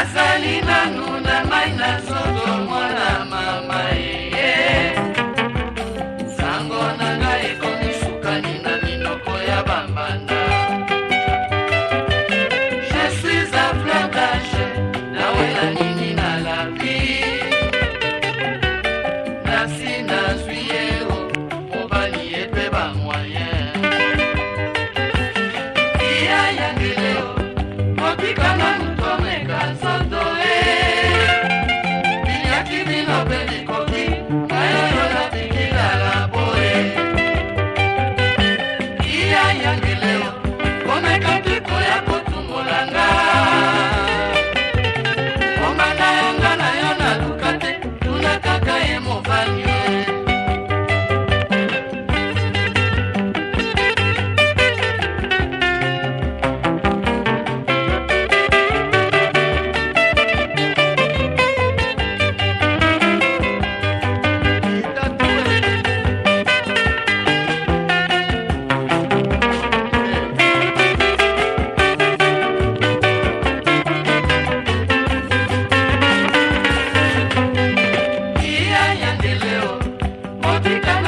nazali nanu na mai na nzoto música